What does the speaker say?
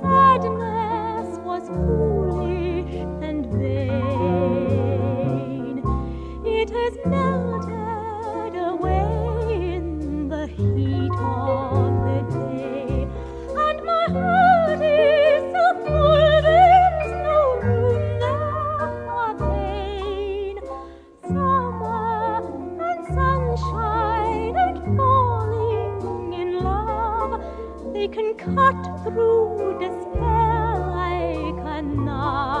sadness was foolish and vain. It has melted. not through despair I cannot.